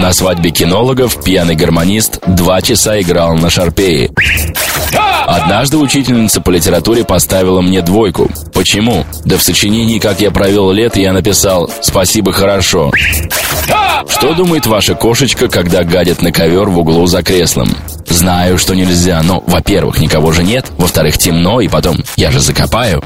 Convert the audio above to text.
На свадьбе кинологов пьяный гармонист два часа играл на шарпее. Однажды учительница по литературе поставила мне двойку. Почему? Да в сочинении «Как я провел лет» я написал «Спасибо, хорошо». Что думает ваша кошечка, когда гадит на ковер в углу за креслом? Знаю, что нельзя, но, во-первых, никого же нет, во-вторых, темно, и потом, я же закопаю.